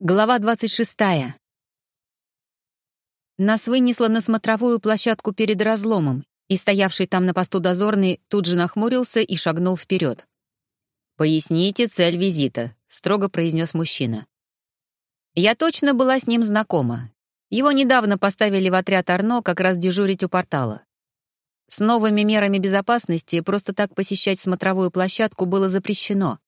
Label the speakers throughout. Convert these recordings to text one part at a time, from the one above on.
Speaker 1: Глава 26. Нас вынесло на смотровую площадку перед разломом, и стоявший там на посту дозорный тут же нахмурился и шагнул вперед. «Поясните цель визита», — строго произнес мужчина. Я точно была с ним знакома. Его недавно поставили в отряд Арно как раз дежурить у портала. С новыми мерами безопасности просто так посещать смотровую площадку было запрещено.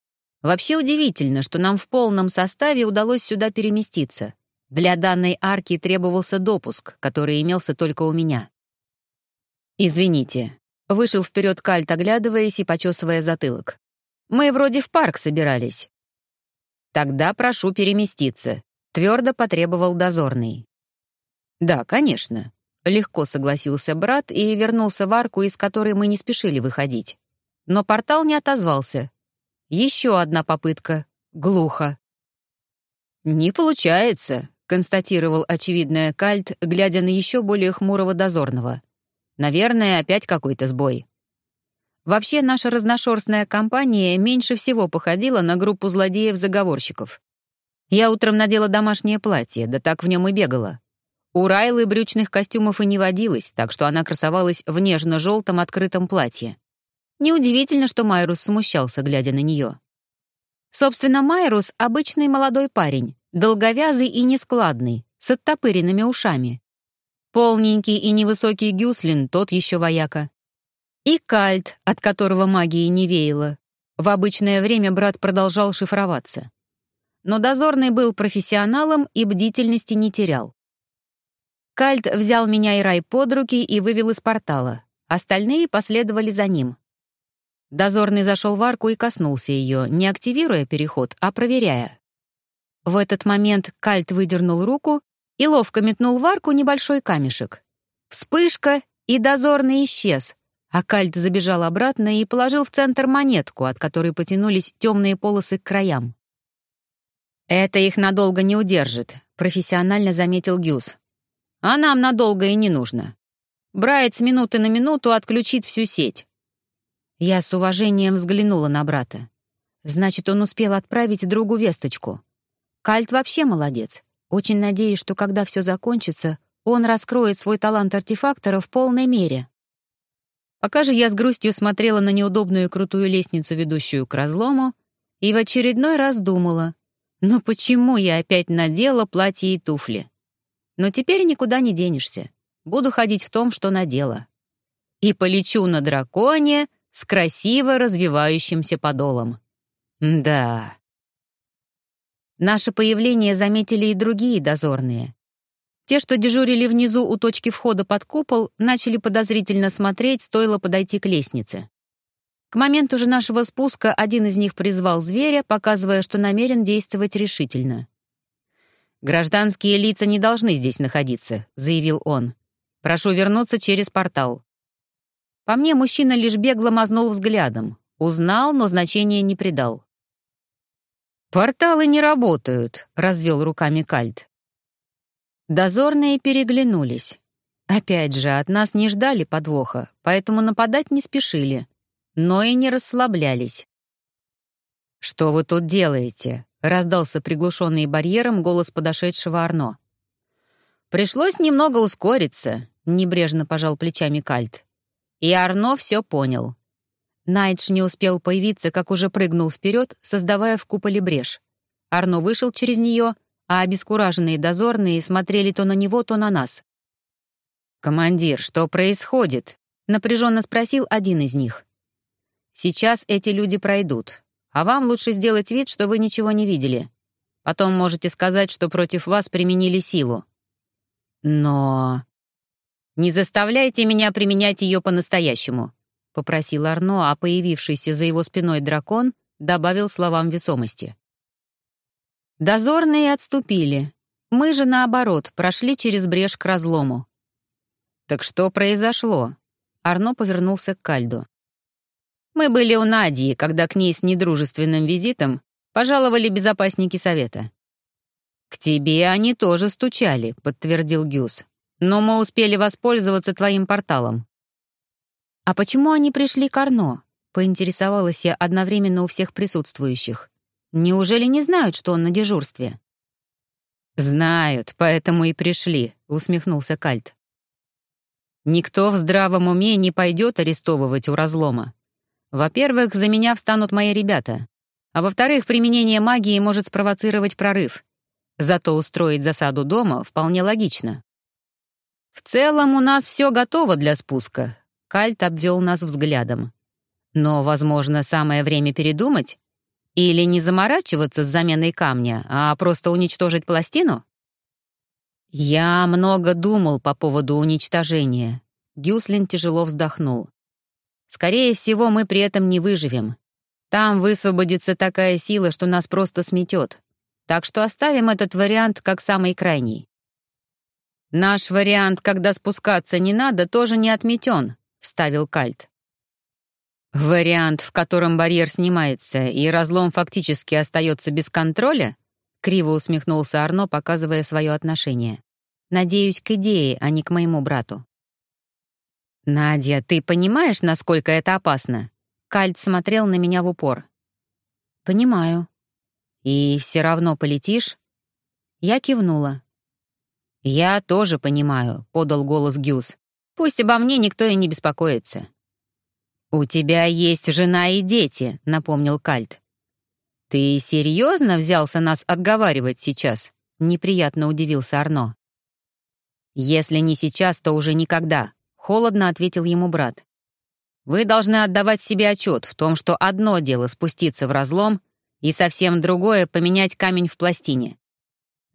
Speaker 1: Вообще удивительно, что нам в полном составе удалось сюда переместиться. Для данной арки требовался допуск, который имелся только у меня. «Извините», — вышел вперед Кальт, оглядываясь и почесывая затылок. «Мы вроде в парк собирались». «Тогда прошу переместиться», — твердо потребовал дозорный. «Да, конечно», — легко согласился брат и вернулся в арку, из которой мы не спешили выходить. Но портал не отозвался, еще одна попытка. Глухо. «Не получается», — констатировал очевидное Кальт, глядя на еще более хмурого дозорного. «Наверное, опять какой-то сбой». Вообще, наша разношерстная компания меньше всего походила на группу злодеев-заговорщиков. Я утром надела домашнее платье, да так в нем и бегала. У Райлы брючных костюмов и не водилось, так что она красовалась в нежно-желтом открытом платье. Неудивительно, что Майрус смущался, глядя на нее. Собственно, Майрус — обычный молодой парень, долговязый и нескладный, с оттопыренными ушами. Полненький и невысокий Гюслин, тот еще вояка. И Кальт, от которого магии не веяло. В обычное время брат продолжал шифроваться. Но дозорный был профессионалом и бдительности не терял. Кальт взял меня и Рай под руки и вывел из портала. Остальные последовали за ним. Дозорный зашел в арку и коснулся ее, не активируя переход, а проверяя. В этот момент Кальт выдернул руку и ловко метнул в арку небольшой камешек. Вспышка, и дозорный исчез, а Кальт забежал обратно и положил в центр монетку, от которой потянулись темные полосы к краям. «Это их надолго не удержит», — профессионально заметил Гюс. «А нам надолго и не нужно. Брайт с минуты на минуту отключит всю сеть. Я с уважением взглянула на брата. Значит, он успел отправить другу весточку. Кальт вообще молодец. Очень надеюсь, что когда все закончится, он раскроет свой талант артефактора в полной мере. Пока же я с грустью смотрела на неудобную крутую лестницу, ведущую к разлому, и в очередной раз думала, ну почему я опять надела платье и туфли? Но теперь никуда не денешься. Буду ходить в том, что надела. И полечу на драконе — с красиво развивающимся подолом. Да. Наше появление заметили и другие дозорные. Те, что дежурили внизу у точки входа под купол, начали подозрительно смотреть, стоило подойти к лестнице. К моменту же нашего спуска один из них призвал зверя, показывая, что намерен действовать решительно. «Гражданские лица не должны здесь находиться», — заявил он. «Прошу вернуться через портал. По мне, мужчина лишь бегло мазнул взглядом. Узнал, но значения не придал. «Порталы не работают», — развел руками Кальт. Дозорные переглянулись. Опять же, от нас не ждали подвоха, поэтому нападать не спешили, но и не расслаблялись. «Что вы тут делаете?» — раздался приглушенный барьером голос подошедшего Арно. «Пришлось немного ускориться», — небрежно пожал плечами Кальт. И Арно все понял. Найдж не успел появиться, как уже прыгнул вперед, создавая в куполе брешь. Арно вышел через нее, а обескураженные дозорные смотрели то на него, то на нас. «Командир, что происходит?» — напряженно спросил один из них. «Сейчас эти люди пройдут, а вам лучше сделать вид, что вы ничего не видели. Потом можете сказать, что против вас применили силу». «Но...» «Не заставляйте меня применять ее по-настоящему», — попросил Арно, а появившийся за его спиной дракон добавил словам весомости. Дозорные отступили. Мы же, наоборот, прошли через брешь к разлому. «Так что произошло?» Арно повернулся к Кальду. «Мы были у Надии, когда к ней с недружественным визитом пожаловали безопасники совета». «К тебе они тоже стучали», — подтвердил Гюс но мы успели воспользоваться твоим порталом». «А почему они пришли к Арно?» — поинтересовалась я одновременно у всех присутствующих. «Неужели не знают, что он на дежурстве?» «Знают, поэтому и пришли», — усмехнулся Кальт. «Никто в здравом уме не пойдет арестовывать у разлома. Во-первых, за меня встанут мои ребята. А во-вторых, применение магии может спровоцировать прорыв. Зато устроить засаду дома вполне логично. В целом у нас все готово для спуска. Кальт обвел нас взглядом. Но, возможно, самое время передумать? Или не заморачиваться с заменой камня, а просто уничтожить пластину? Я много думал по поводу уничтожения. Гюслин тяжело вздохнул. Скорее всего, мы при этом не выживем. Там высвободится такая сила, что нас просто сметет. Так что оставим этот вариант как самый крайний. «Наш вариант, когда спускаться не надо, тоже не отметен», — вставил Кальт. «Вариант, в котором барьер снимается и разлом фактически остается без контроля?» — криво усмехнулся Арно, показывая свое отношение. «Надеюсь, к идее, а не к моему брату». «Надя, ты понимаешь, насколько это опасно?» Кальт смотрел на меня в упор. «Понимаю». «И все равно полетишь?» Я кивнула. «Я тоже понимаю», — подал голос Гюс. «Пусть обо мне никто и не беспокоится». «У тебя есть жена и дети», — напомнил Кальт. «Ты серьезно взялся нас отговаривать сейчас?» — неприятно удивился Арно. «Если не сейчас, то уже никогда», — холодно ответил ему брат. «Вы должны отдавать себе отчет в том, что одно дело спуститься в разлом, и совсем другое — поменять камень в пластине.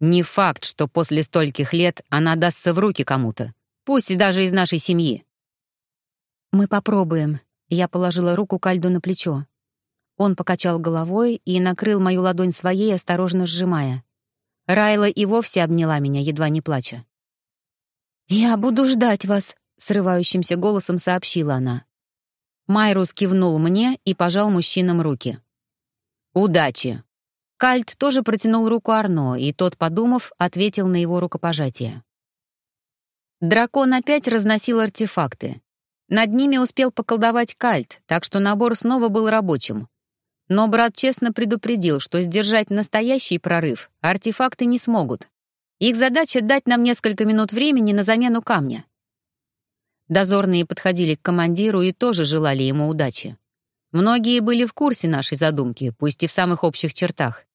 Speaker 1: Не факт, что после стольких лет она дастся в руки кому-то, пусть даже из нашей семьи. «Мы попробуем», — я положила руку Кальду на плечо. Он покачал головой и накрыл мою ладонь своей, осторожно сжимая. Райла и вовсе обняла меня, едва не плача. «Я буду ждать вас», — срывающимся голосом сообщила она. Майрус кивнул мне и пожал мужчинам руки. «Удачи!» Кальт тоже протянул руку Арно, и тот, подумав, ответил на его рукопожатие. Дракон опять разносил артефакты. Над ними успел поколдовать Кальт, так что набор снова был рабочим. Но брат честно предупредил, что сдержать настоящий прорыв артефакты не смогут. Их задача — дать нам несколько минут времени на замену камня. Дозорные подходили к командиру и тоже желали ему удачи. Многие были в курсе нашей задумки, пусть и в самых общих чертах.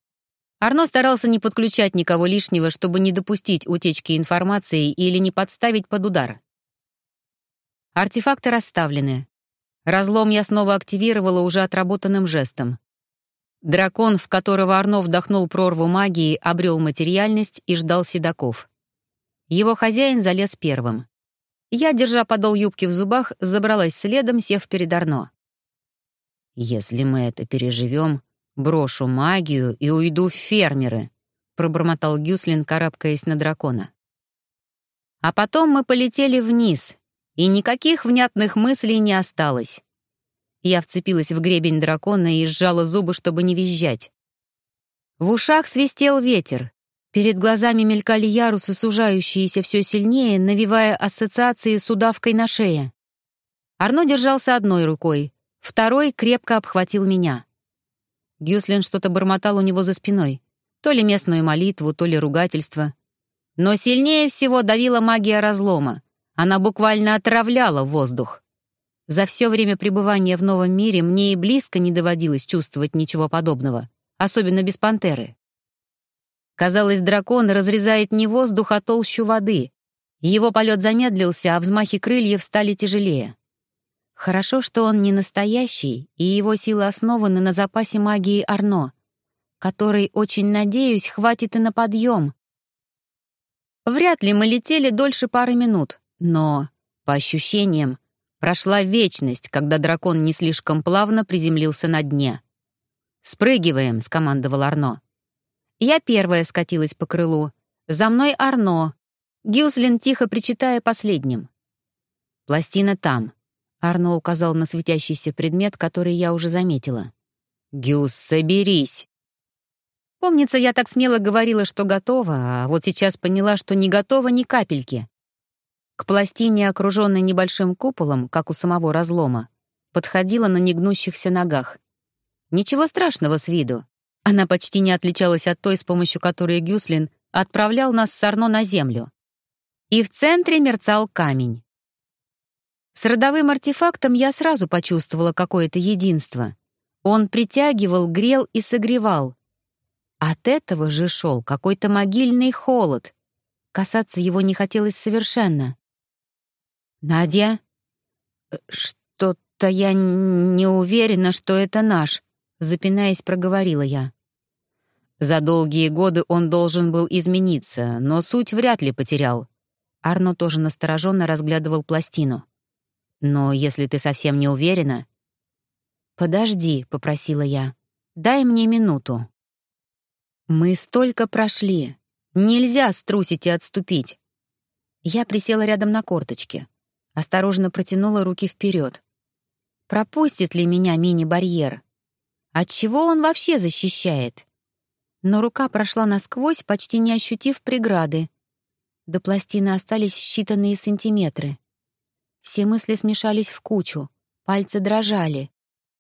Speaker 1: Арно старался не подключать никого лишнего, чтобы не допустить утечки информации или не подставить под удар. Артефакты расставлены. Разлом я снова активировала уже отработанным жестом. Дракон, в которого Арно вдохнул прорву магии, обрел материальность и ждал седаков. Его хозяин залез первым. Я, держа подол юбки в зубах, забралась следом, сев перед Арно. «Если мы это переживем, брошу магию и уйду в фермеры», пробормотал Гюслин, карабкаясь на дракона. А потом мы полетели вниз, и никаких внятных мыслей не осталось. Я вцепилась в гребень дракона и сжала зубы, чтобы не визжать. В ушах свистел ветер. Перед глазами мелькали ярусы, сужающиеся все сильнее, навевая ассоциации с удавкой на шее. Арно держался одной рукой, Второй крепко обхватил меня. Гюслин что-то бормотал у него за спиной. То ли местную молитву, то ли ругательство. Но сильнее всего давила магия разлома. Она буквально отравляла воздух. За все время пребывания в новом мире мне и близко не доводилось чувствовать ничего подобного, особенно без пантеры. Казалось, дракон разрезает не воздух, а толщу воды. Его полет замедлился, а взмахи крыльев стали тяжелее. Хорошо, что он не настоящий, и его силы основаны на запасе магии Арно, который, очень надеюсь, хватит и на подъем. Вряд ли мы летели дольше пары минут, но, по ощущениям, прошла вечность, когда дракон не слишком плавно приземлился на дне. «Спрыгиваем», — скомандовал Арно. Я первая скатилась по крылу. За мной Арно. Гюслин тихо причитая последним. «Пластина там», Арно указал на светящийся предмет, который я уже заметила. «Гюс, соберись!» Помнится, я так смело говорила, что готова, а вот сейчас поняла, что не готова ни капельки. К пластине, окруженной небольшим куполом, как у самого разлома, подходила на негнущихся ногах. Ничего страшного с виду. Она почти не отличалась от той, с помощью которой Гюслин отправлял нас с Арно на Землю. И в центре мерцал камень. С родовым артефактом я сразу почувствовала какое-то единство. Он притягивал, грел и согревал. От этого же шел какой-то могильный холод. Касаться его не хотелось совершенно. «Надя?» «Э, «Что-то я не уверена, что это наш», — запинаясь, проговорила я. За долгие годы он должен был измениться, но суть вряд ли потерял. Арно тоже настороженно разглядывал пластину. «Но если ты совсем не уверена...» «Подожди», — попросила я. «Дай мне минуту». Мы столько прошли. Нельзя струсить и отступить. Я присела рядом на корточке. Осторожно протянула руки вперед. Пропустит ли меня мини-барьер? От чего он вообще защищает? Но рука прошла насквозь, почти не ощутив преграды. До пластины остались считанные сантиметры. Все мысли смешались в кучу, пальцы дрожали,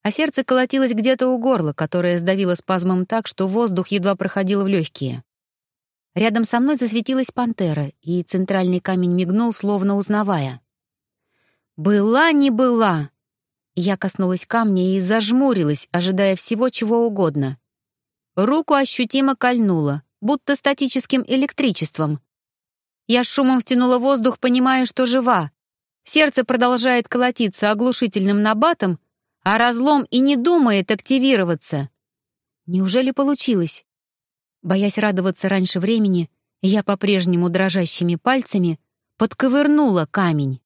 Speaker 1: а сердце колотилось где-то у горла, которое сдавило спазмом так, что воздух едва проходил в легкие. Рядом со мной засветилась пантера, и центральный камень мигнул, словно узнавая. «Была не была!» Я коснулась камня и зажмурилась, ожидая всего, чего угодно. Руку ощутимо кольнула, будто статическим электричеством. Я шумом втянула воздух, понимая, что жива. Сердце продолжает колотиться оглушительным набатом, а разлом и не думает активироваться. Неужели получилось? Боясь радоваться раньше времени, я по-прежнему дрожащими пальцами подковырнула камень.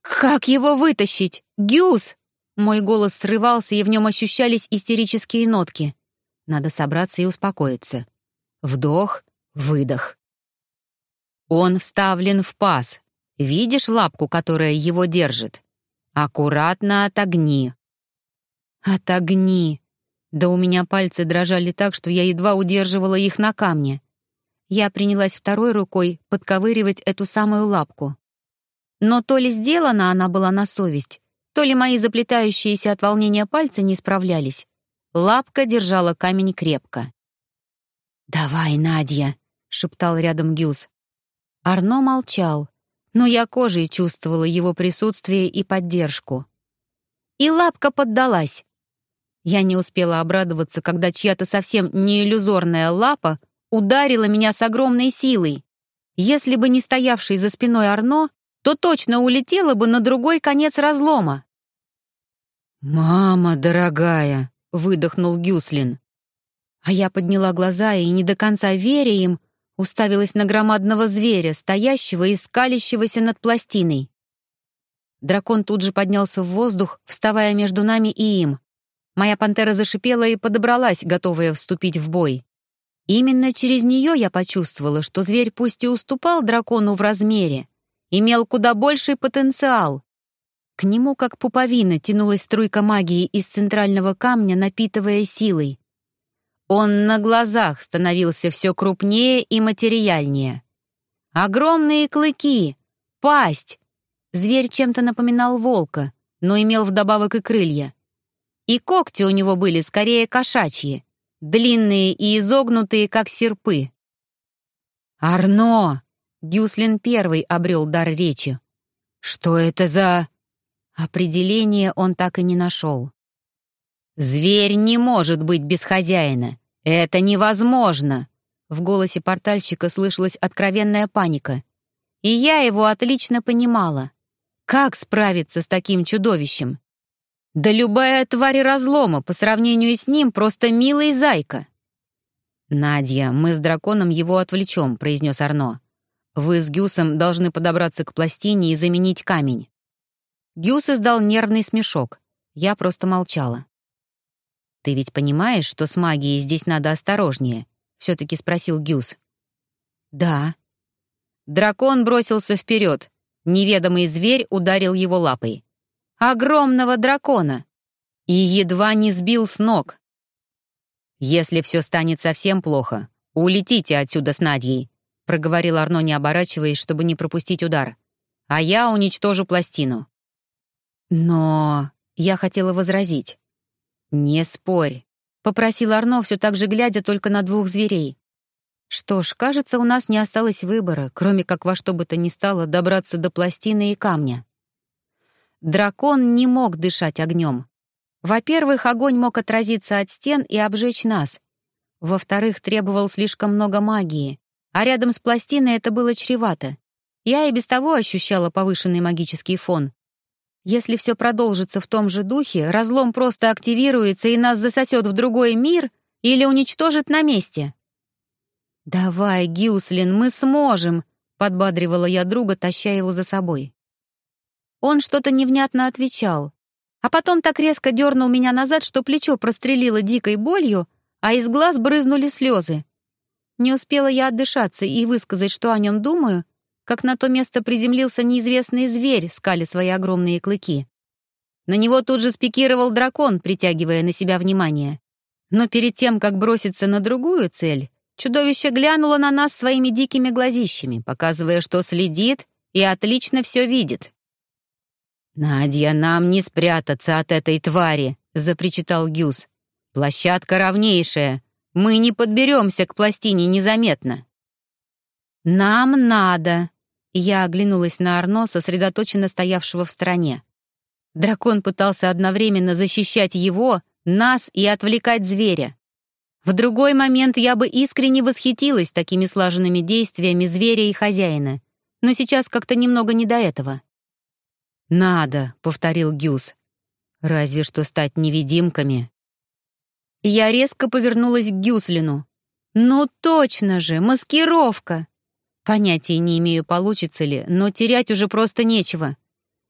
Speaker 1: «Как его вытащить? Гюс!» Мой голос срывался, и в нем ощущались истерические нотки. Надо собраться и успокоиться. Вдох, выдох. Он вставлен в паз. Видишь лапку, которая его держит? Аккуратно отогни. Отогни. Да у меня пальцы дрожали так, что я едва удерживала их на камне. Я принялась второй рукой подковыривать эту самую лапку. Но то ли сделана она была на совесть, то ли мои заплетающиеся от волнения пальцы не справлялись. Лапка держала камень крепко. «Давай, Надя», — шептал рядом Гюс. Арно молчал, но я кожей чувствовала его присутствие и поддержку. И лапка поддалась. Я не успела обрадоваться, когда чья-то совсем не иллюзорная лапа ударила меня с огромной силой. Если бы не стоявший за спиной Арно, то точно улетела бы на другой конец разлома. «Мама дорогая!» — выдохнул Гюслин. А я подняла глаза и, не до конца веря им, уставилась на громадного зверя, стоящего и скалящегося над пластиной. Дракон тут же поднялся в воздух, вставая между нами и им. Моя пантера зашипела и подобралась, готовая вступить в бой. Именно через нее я почувствовала, что зверь пусть и уступал дракону в размере, имел куда больший потенциал. К нему, как пуповина, тянулась струйка магии из центрального камня, напитывая силой. Он на глазах становился все крупнее и материальнее. Огромные клыки, пасть. Зверь чем-то напоминал волка, но имел вдобавок и крылья. И когти у него были скорее кошачьи, длинные и изогнутые, как серпы. «Арно!» — Гюслин первый обрел дар речи. «Что это за...» Определение он так и не нашел. «Зверь не может быть без хозяина. Это невозможно!» В голосе портальщика слышалась откровенная паника. И я его отлично понимала. Как справиться с таким чудовищем? Да любая тварь разлома по сравнению с ним просто милый зайка. «Надя, мы с драконом его отвлечем», — произнес Арно. «Вы с Гюсом должны подобраться к пластине и заменить камень». Гюс издал нервный смешок. Я просто молчала. «Ты ведь понимаешь, что с магией здесь надо осторожнее?» — все-таки спросил Гюс. «Да». Дракон бросился вперед. Неведомый зверь ударил его лапой. Огромного дракона! И едва не сбил с ног. «Если все станет совсем плохо, улетите отсюда с Надьей», — проговорил Арно, не оборачиваясь, чтобы не пропустить удар. «А я уничтожу пластину». «Но...» — я хотела возразить. «Не спорь», — попросил Арно, все так же глядя только на двух зверей. Что ж, кажется, у нас не осталось выбора, кроме как во что бы то ни стало добраться до пластины и камня. Дракон не мог дышать огнем. Во-первых, огонь мог отразиться от стен и обжечь нас. Во-вторых, требовал слишком много магии, а рядом с пластиной это было чревато. Я и без того ощущала повышенный магический фон. Если все продолжится в том же духе, разлом просто активируется и нас засосет в другой мир или уничтожит на месте. «Давай, Гюслин, мы сможем!» — подбадривала я друга, таща его за собой. Он что-то невнятно отвечал, а потом так резко дернул меня назад, что плечо прострелило дикой болью, а из глаз брызнули слезы. Не успела я отдышаться и высказать, что о нем думаю, как на то место приземлился неизвестный зверь, скали свои огромные клыки. На него тут же спикировал дракон, притягивая на себя внимание. Но перед тем, как броситься на другую цель, Чудовище глянуло на нас своими дикими глазищами, показывая, что следит и отлично все видит. «Надя, нам не спрятаться от этой твари», — запричитал Гюс. «Площадка ровнейшая. Мы не подберемся к пластине незаметно». «Нам надо», — я оглянулась на Арно, сосредоточенно стоявшего в стороне. Дракон пытался одновременно защищать его, нас и отвлекать зверя. В другой момент я бы искренне восхитилась такими слаженными действиями зверя и хозяина, но сейчас как-то немного не до этого. «Надо», — повторил Гюс. «Разве что стать невидимками». Я резко повернулась к Гюслину. «Ну точно же, маскировка!» Понятия не имею, получится ли, но терять уже просто нечего.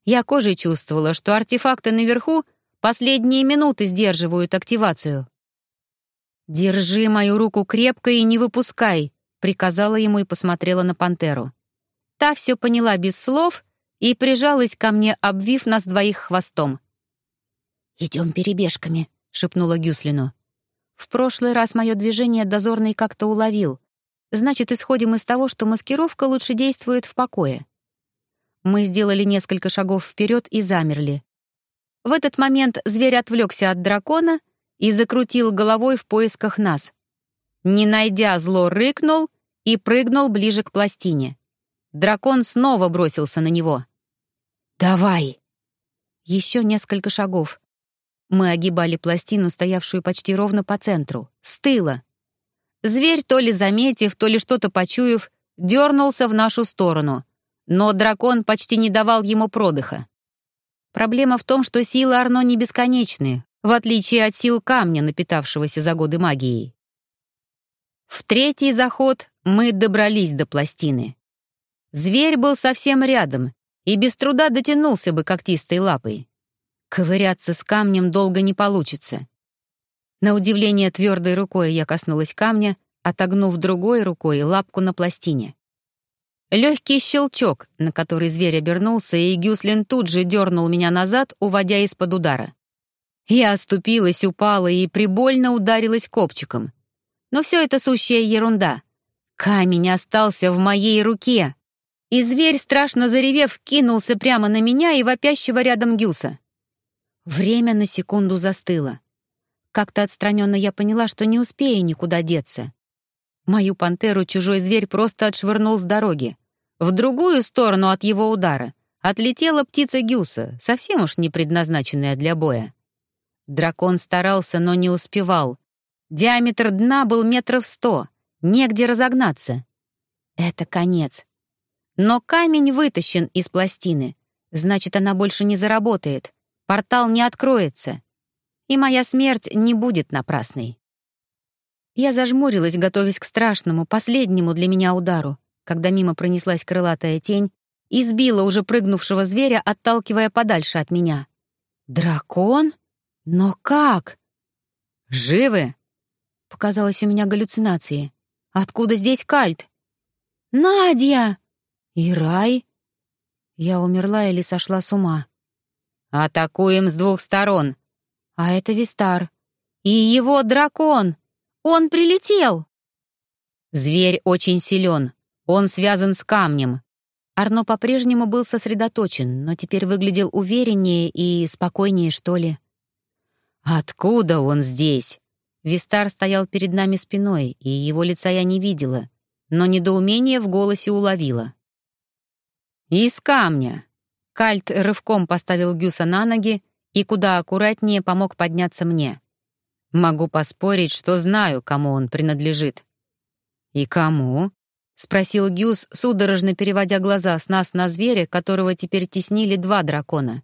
Speaker 1: Я кожей чувствовала, что артефакты наверху последние минуты сдерживают активацию. «Держи мою руку крепко и не выпускай», — приказала ему и посмотрела на пантеру. Та все поняла без слов и прижалась ко мне, обвив нас двоих хвостом. «Идем перебежками», — шепнула Гюслину. В прошлый раз мое движение дозорный как-то уловил. Значит, исходим из того, что маскировка лучше действует в покое. Мы сделали несколько шагов вперед и замерли. В этот момент зверь отвлекся от дракона — и закрутил головой в поисках нас. Не найдя зло, рыкнул и прыгнул ближе к пластине. Дракон снова бросился на него. «Давай!» Еще несколько шагов. Мы огибали пластину, стоявшую почти ровно по центру, с тыла. Зверь, то ли заметив, то ли что-то почуяв, дернулся в нашу сторону, но дракон почти не давал ему продыха. Проблема в том, что силы Арно не бесконечны, в отличие от сил камня, напитавшегося за годы магией. В третий заход мы добрались до пластины. Зверь был совсем рядом и без труда дотянулся бы когтистой лапой. Ковыряться с камнем долго не получится. На удивление твердой рукой я коснулась камня, отогнув другой рукой лапку на пластине. Легкий щелчок, на который зверь обернулся, и Гюслин тут же дернул меня назад, уводя из-под удара. Я оступилась, упала и прибольно ударилась копчиком. Но все это сущая ерунда. Камень остался в моей руке. И зверь, страшно заревев, кинулся прямо на меня и вопящего рядом Гюса. Время на секунду застыло. Как-то отстраненно я поняла, что не успею никуда деться. Мою пантеру чужой зверь просто отшвырнул с дороги. В другую сторону от его удара отлетела птица Гюса, совсем уж не предназначенная для боя. Дракон старался, но не успевал. Диаметр дна был метров сто, негде разогнаться. Это конец. Но камень вытащен из пластины. Значит, она больше не заработает. Портал не откроется. И моя смерть не будет напрасной. Я зажмурилась, готовясь к страшному, последнему для меня удару, когда мимо пронеслась крылатая тень и сбила уже прыгнувшего зверя, отталкивая подальше от меня. «Дракон?» «Но как?» «Живы?» — показалось у меня галлюцинации. «Откуда здесь кальт?» «Надя!» «И рай?» Я умерла или сошла с ума. «Атакуем с двух сторон!» «А это Вистар. И его дракон! Он прилетел!» «Зверь очень силен. Он связан с камнем». Арно по-прежнему был сосредоточен, но теперь выглядел увереннее и спокойнее, что ли. «Откуда он здесь?» Вистар стоял перед нами спиной, и его лица я не видела, но недоумение в голосе уловила. «Из камня!» Кальт рывком поставил Гюса на ноги и куда аккуратнее помог подняться мне. Могу поспорить, что знаю, кому он принадлежит. «И кому?» — спросил Гюс, судорожно переводя глаза с нас на зверя, которого теперь теснили два дракона.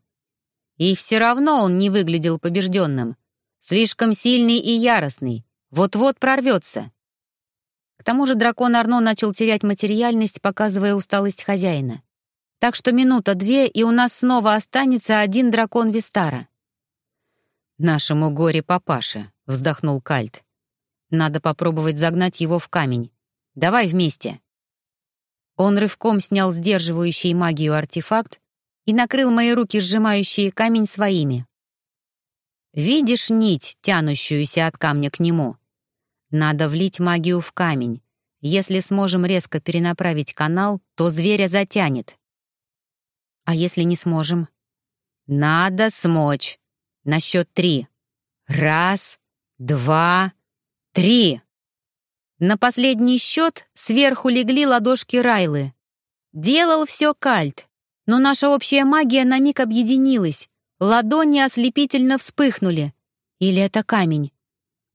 Speaker 1: И все равно он не выглядел побежденным. Слишком сильный и яростный. Вот-вот прорвется. К тому же дракон Арно начал терять материальность, показывая усталость хозяина. Так что минута-две, и у нас снова останется один дракон Вистара. «Нашему горе папаше», — вздохнул Кальт. «Надо попробовать загнать его в камень. Давай вместе». Он рывком снял сдерживающий магию артефакт и накрыл мои руки, сжимающие камень, своими. «Видишь нить, тянущуюся от камня к нему? Надо влить магию в камень. Если сможем резко перенаправить канал, то зверя затянет. А если не сможем? Надо смочь. На счет три. Раз, два, три. На последний счет сверху легли ладошки Райлы. Делал все кальт, но наша общая магия на миг объединилась. Ладони ослепительно вспыхнули. Или это камень?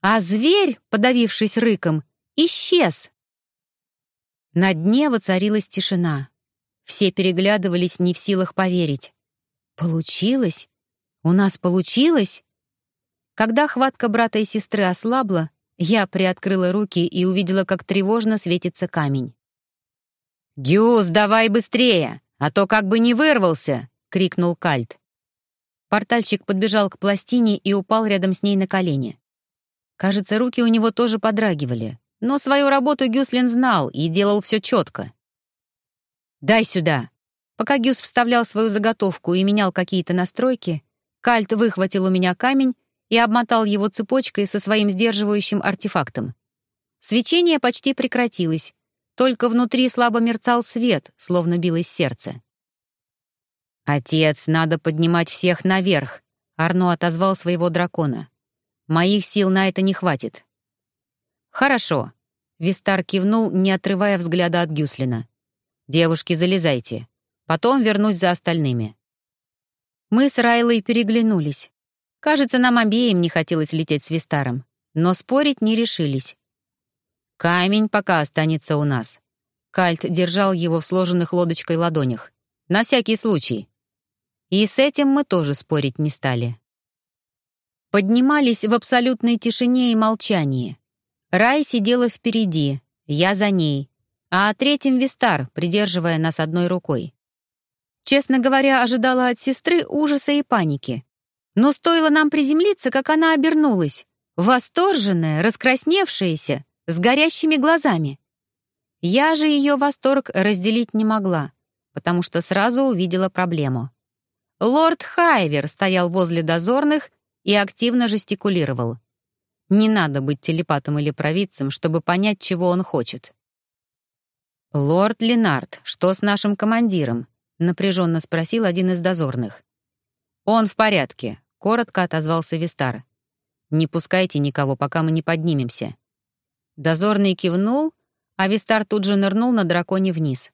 Speaker 1: А зверь, подавившись рыком, исчез. На дне воцарилась тишина. Все переглядывались, не в силах поверить. «Получилось? У нас получилось?» Когда хватка брата и сестры ослабла, я приоткрыла руки и увидела, как тревожно светится камень. «Гюс, давай быстрее, а то как бы не вырвался!» — крикнул Кальт. Портальщик подбежал к пластине и упал рядом с ней на колени. Кажется, руки у него тоже подрагивали, но свою работу Гюслин знал и делал все четко. «Дай сюда!» Пока Гюс вставлял свою заготовку и менял какие-то настройки, Кальт выхватил у меня камень и обмотал его цепочкой со своим сдерживающим артефактом. Свечение почти прекратилось, только внутри слабо мерцал свет, словно билось сердце. «Отец, надо поднимать всех наверх», — Арно отозвал своего дракона. «Моих сил на это не хватит». «Хорошо», — Вистар кивнул, не отрывая взгляда от Гюслина. «Девушки, залезайте. Потом вернусь за остальными». Мы с Райлой переглянулись. Кажется, нам обеим не хотелось лететь с Вистаром, но спорить не решились. «Камень пока останется у нас». Кальт держал его в сложенных лодочкой ладонях. «На всякий случай». И с этим мы тоже спорить не стали. Поднимались в абсолютной тишине и молчании. Рай сидела впереди, я за ней, а третьим Вистар, придерживая нас одной рукой. Честно говоря, ожидала от сестры ужаса и паники. Но стоило нам приземлиться, как она обернулась, восторженная, раскрасневшаяся, с горящими глазами. Я же ее восторг разделить не могла, потому что сразу увидела проблему. Лорд Хайвер стоял возле дозорных и активно жестикулировал. Не надо быть телепатом или провидцем, чтобы понять, чего он хочет. «Лорд Ленард, что с нашим командиром?» — напряженно спросил один из дозорных. «Он в порядке», — коротко отозвался Вистар. «Не пускайте никого, пока мы не поднимемся». Дозорный кивнул, а Вистар тут же нырнул на драконе вниз.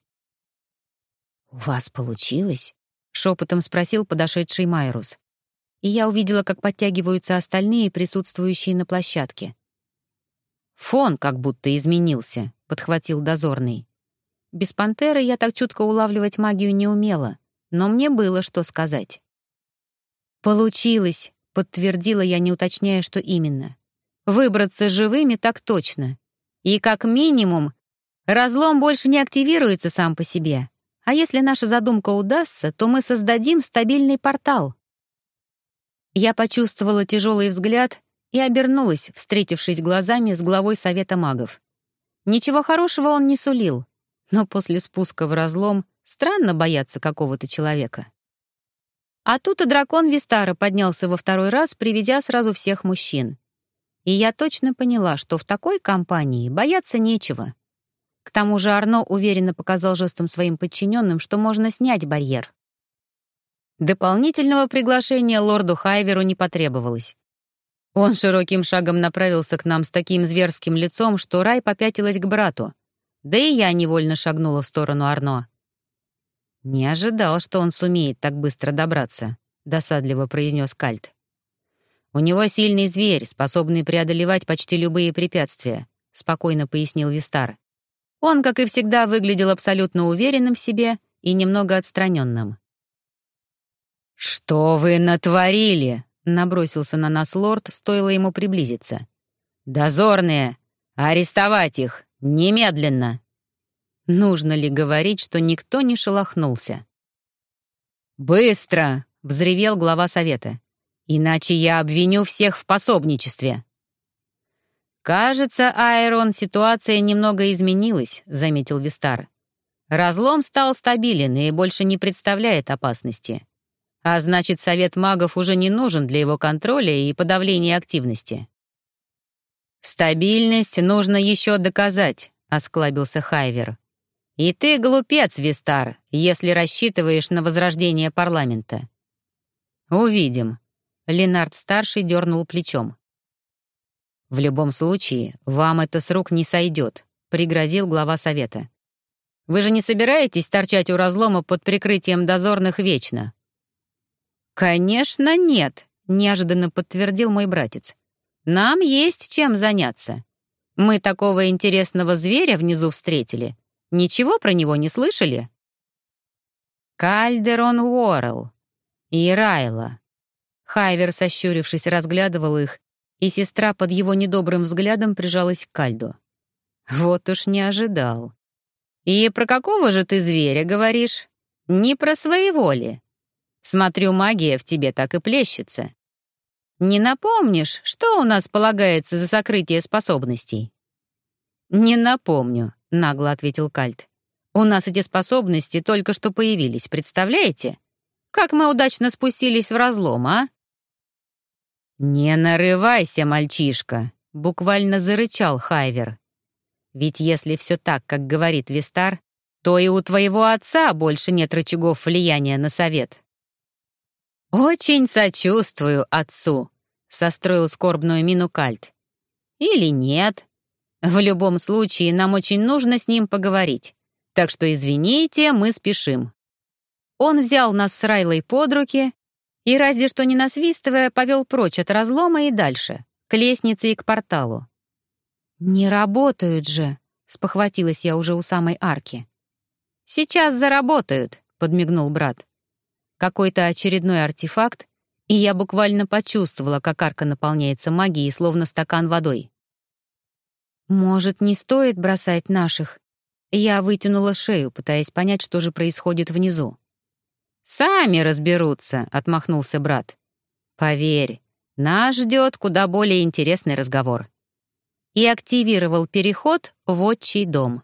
Speaker 1: «У вас получилось?» — шепотом спросил подошедший Майрус. И я увидела, как подтягиваются остальные, присутствующие на площадке. «Фон как будто изменился», — подхватил дозорный. Без пантеры я так чутко улавливать магию не умела, но мне было что сказать. «Получилось», — подтвердила я, не уточняя, что именно. «Выбраться живыми так точно. И как минимум, разлом больше не активируется сам по себе. А если наша задумка удастся, то мы создадим стабильный портал». Я почувствовала тяжелый взгляд и обернулась, встретившись глазами с главой Совета магов. Ничего хорошего он не сулил но после спуска в разлом странно бояться какого-то человека. А тут и дракон Вистара поднялся во второй раз, привезя сразу всех мужчин. И я точно поняла, что в такой компании бояться нечего. К тому же Арно уверенно показал жестом своим подчиненным, что можно снять барьер. Дополнительного приглашения лорду Хайверу не потребовалось. Он широким шагом направился к нам с таким зверским лицом, что Рай попятилась к брату. Да и я невольно шагнула в сторону Арно. «Не ожидал, что он сумеет так быстро добраться», — досадливо произнес Кальт. «У него сильный зверь, способный преодолевать почти любые препятствия», — спокойно пояснил Вистар. Он, как и всегда, выглядел абсолютно уверенным в себе и немного отстраненным. «Что вы натворили?» — набросился на нас лорд, стоило ему приблизиться. «Дозорные! Арестовать их! Немедленно!» Нужно ли говорить, что никто не шелохнулся? «Быстро!» — взревел глава совета. «Иначе я обвиню всех в пособничестве!» «Кажется, Айрон, ситуация немного изменилась», — заметил Вистар. «Разлом стал стабилен и больше не представляет опасности. А значит, совет магов уже не нужен для его контроля и подавления активности». «Стабильность нужно еще доказать», — осклабился Хайвер. «И ты глупец, Вистар, если рассчитываешь на возрождение парламента». «Увидим», — Ленард-старший дернул плечом. «В любом случае, вам это с рук не сойдет», — пригрозил глава совета. «Вы же не собираетесь торчать у разлома под прикрытием дозорных вечно?» «Конечно нет», — неожиданно подтвердил мой братец. «Нам есть чем заняться. Мы такого интересного зверя внизу встретили. Ничего про него не слышали?» Кальдерон Уоррелл и Райла. Хайвер, сощурившись, разглядывал их, и сестра под его недобрым взглядом прижалась к Кальду. «Вот уж не ожидал. И про какого же ты зверя говоришь? Не про своего ли? Смотрю, магия в тебе так и плещется. Не напомнишь, что у нас полагается за сокрытие способностей?» «Не напомню», — нагло ответил Кальт. «У нас эти способности только что появились, представляете? Как мы удачно спустились в разлом, а?» «Не нарывайся, мальчишка!» — буквально зарычал Хайвер. «Ведь если все так, как говорит Вистар, то и у твоего отца больше нет рычагов влияния на совет». «Очень сочувствую отцу», — состроил скорбную мину Кальт. «Или нет. В любом случае, нам очень нужно с ним поговорить. Так что извините, мы спешим». Он взял нас с Райлой под руки и, разве что не насвистывая, повел прочь от разлома и дальше, к лестнице и к порталу. «Не работают же», — спохватилась я уже у самой арки. «Сейчас заработают», — подмигнул брат. Какой-то очередной артефакт, и я буквально почувствовала, как арка наполняется магией, словно стакан водой. «Может, не стоит бросать наших?» Я вытянула шею, пытаясь понять, что же происходит внизу. «Сами разберутся», — отмахнулся брат. «Поверь, нас ждет куда более интересный разговор». И активировал переход в отчий дом.